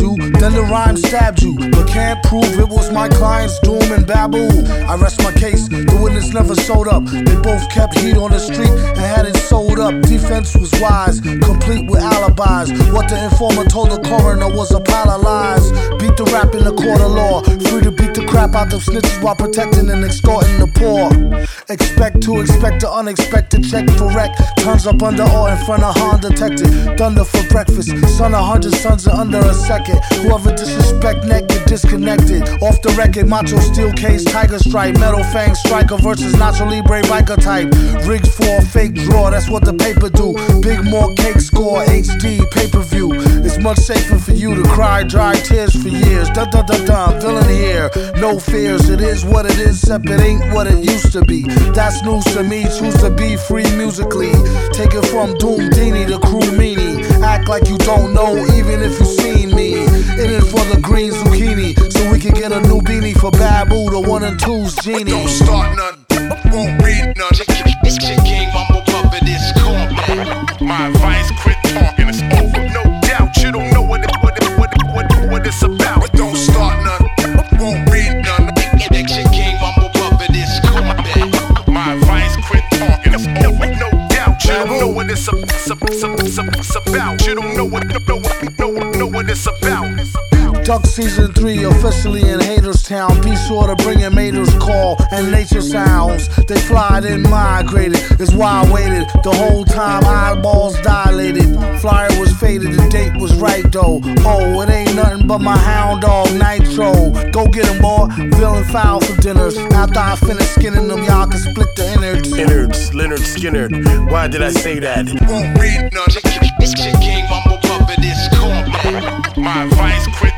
you, then the rhyme stabbed you. But can't prove it was my client's doom and Babu. I rest my case, the witness never showed up. They both kept heat on the street and had it sold up. Defense was wise, complete with alibis. What the informer told the coroner was a pile of lies. Beat the rap in the court of law, free to the crap out of snitches while protecting and extorting the poor. Expect to expect the unexpected check for wreck. Turns up under or in front of Honda detected. Thunder for breakfast, son of hundred sons in under a second. Whoever disrespect neck disconnected. Off the record, macho steel case, tiger stripe, metal fang striker versus Nacho Libre biker type. Rigged for a fake draw, that's what the paper do. Big more cake score, HD, pay per view. It's much safer for you to cry dry tears for years. Dun dun dun dun, villain here, no fears. It is what it is, except it ain't what it used to be. That's news to me, choose to be free musically. Take it from Doom Dini to Crew Meanie. Act like you don't know, even if you seen. In for the green zucchini, so we can get a new beanie for Babu, the one and two's genie. Don't start none, won't read none. This chick king mumble puppet is combat. My advice, quit talking, it's over. No doubt, you don't know what it, what it, what it, what it, what it's about. Don't start none, won't read none. This chick king mumble puppet is combat. My advice, quit talking, it's over. No doubt, you don't know what it's, it's, it's, it's, it's about. You don't know what, know, know, know what it's about. Duck season three officially in Haterstown. Be sure to bring your maters call and nature sounds. They fly then migrated. It's why I waited the whole time. Eyeballs dilated. Flyer was faded. The date was right though. Oh, it ain't nothing but my hound dog Nitro. Go get him, boy. Feeling foul for dinners. After I finish skinning them, y'all can split the innards. Innards, Lynyrd Skynyrd. Why did I say that? Won't read none. This chick king mumble puppet is combat. My advice, quit